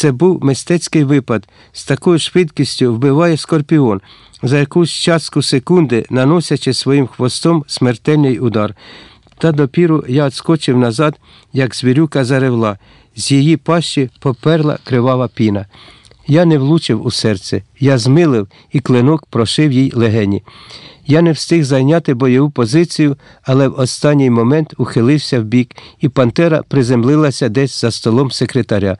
Це був мистецький випад. З такою швидкістю вбиває скорпіон, за якусь частку секунди наносячи своїм хвостом смертельний удар. Та допіру я відскочив назад, як звірюка заревла. З її пащі поперла кривава піна. Я не влучив у серце, я змилив і клинок прошив їй легені. Я не встиг зайняти бойову позицію, але в останній момент ухилився вбік, і Пантера приземлилася десь за столом секретаря.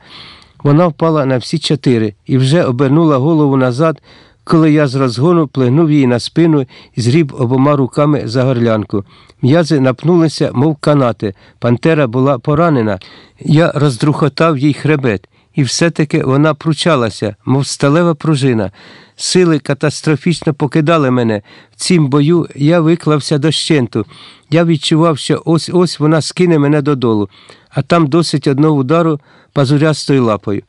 Вона впала на всі чотири і вже обернула голову назад, коли я з розгону плигнув її на спину і зріб обома руками за горлянку. М'язи напнулися, мов канати. Пантера була поранена. Я роздрухотав їй хребет. І все-таки вона пручалася, мов сталева пружина. Сили катастрофічно покидали мене. В цім бою я виклався дощенту. Я відчував, що ось ось вона скине мене додолу, а там досить одного удару пазурястою лапою.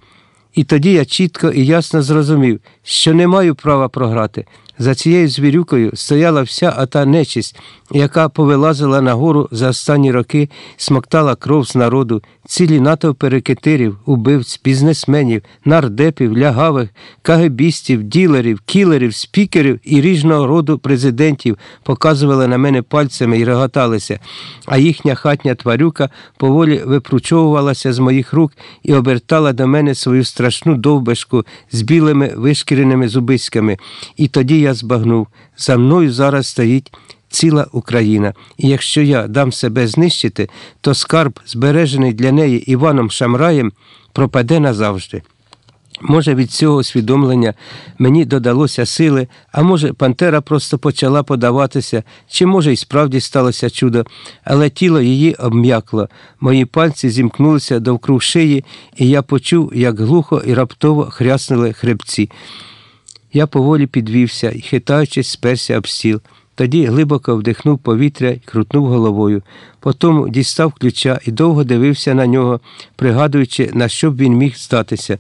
І тоді я чітко і ясно зрозумів, що не маю права програти. За цією звірюкою стояла вся ота нечисть, яка повилазила нагору за останні роки, смоктала кров з народу, цілі натовпи рекетирів, убивць, бізнесменів, нардепів, лягавих, кагебістів, ділерів, кілерів, спікерів і ріжного роду президентів показували на мене пальцями і реготалися, а їхня хатня тварюка поволі випручовувалася з моїх рук і обертала до мене свою страшну довбешку з білими вишкіреними зубиськами. І тоді я збагнув, за мною зараз стоїть ціла Україна, і якщо я дам себе знищити, то скарб, збережений для неї Іваном Шамраєм, пропаде назавжди. Може, від цього усвідомлення мені додалося сили, а може, Пантера просто почала подаватися, чи, може, і справді сталося чудо, але тіло її обм'якло, мої пальці зімкнулися довкруг шиї, і я почув, як глухо і раптово хряснули хребці. Я поволі підвівся і, хитаючись, сперся об стіл. Тоді глибоко вдихнув повітря і крутнув головою. Потім дістав ключа і довго дивився на нього, пригадуючи, на що б він міг здатися.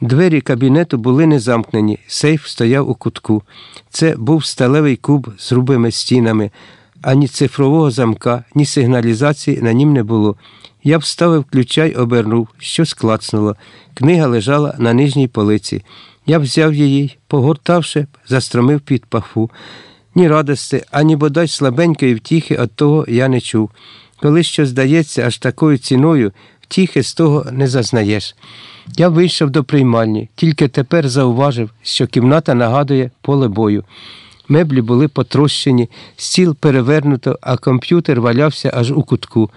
Двері кабінету були не замкнені, сейф стояв у кутку. Це був сталевий куб з грубими стінами, ані цифрового замка, ні сигналізації на нім не було. Я вставив ключа й обернув, щось клацнуло. Книга лежала на нижній полиці. Я взяв її, погортавши, застромив під паху. Ні радости, ані бодай слабенької втіхи від того я не чув. Коли що здається аж такою ціною, втіхи з того не зазнаєш. Я вийшов до приймальні, тільки тепер зауважив, що кімната нагадує поле бою. Меблі були потрощені, стіл перевернуто, а комп'ютер валявся аж у кутку.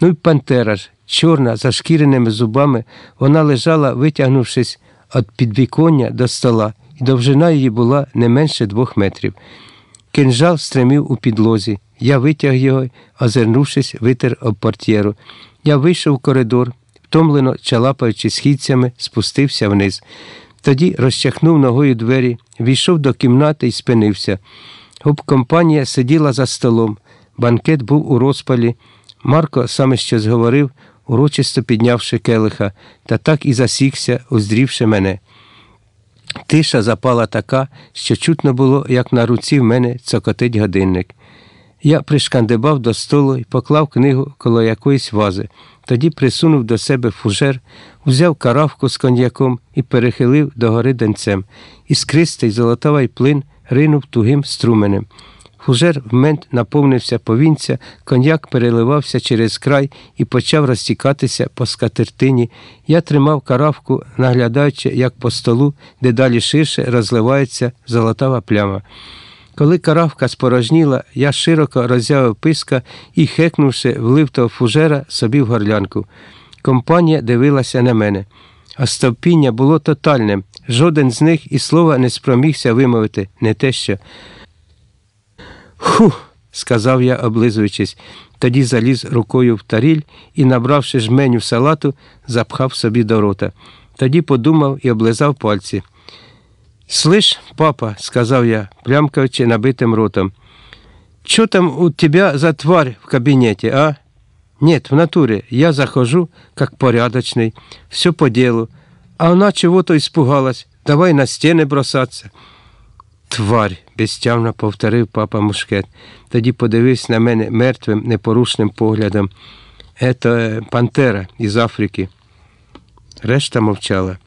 Ну й пантера ж, чорна, за шкіреними зубами, вона лежала, витягнувшись від підвіконня до стола, і довжина її була не менше двох метрів. Кинжал стримів у підлозі. Я витяг його, озирнувшись, витер об портьєру. Я вийшов в коридор, втомлено чалапаючи східцями, спустився вниз. Тоді розчахнув ногою двері, війшов до кімнати і спинився. Губкомпанія сиділа за столом. Банкет був у розпалі. Марко саме щось говорив, урочисто піднявши келиха, та так і засікся, уздрівши мене. Тиша запала така, що чутно було, як на руці в мене цокотить годинник. Я пришкандибав до столу і поклав книгу коло якоїсь вази, тоді присунув до себе фужер, узяв каравку з коньяком і перехилив догори денцем. Іскристий золотавий плин ринув тугим струменем. Фужер вмент наповнився повінця, коньяк переливався через край і почав розтікатися по скатертині. Я тримав каравку, наглядаючи, як по столу, дедалі ширше розливається золотава пляма. Коли каравка спорожніла, я широко роззявив писка і, хекнувши, влив того фужера собі в горлянку. Компанія дивилася на мене. А стовпіння було тотальним. Жоден з них і слова не спромігся вимовити, не те що. Ху, сказав я, облизуючись, тоді заліз рукою в таріль і, набравши жменю салату, запхав собі до рота. Тоді подумав і облизав пальці. Слышь, папа, сказав я, плямкаючи набитим ротом, что там у тебя за тварь в кабинете, а? Нет, в натуре. Я захожу, как порядочный, все по делу. А она чего-то испугалась. Давай на стены бросаться. Тварь, безтямно повторив папа мушкет. Тоді подивився на мене мертвим, непорушним поглядом. Ето пантера із Африки. Решта мовчала.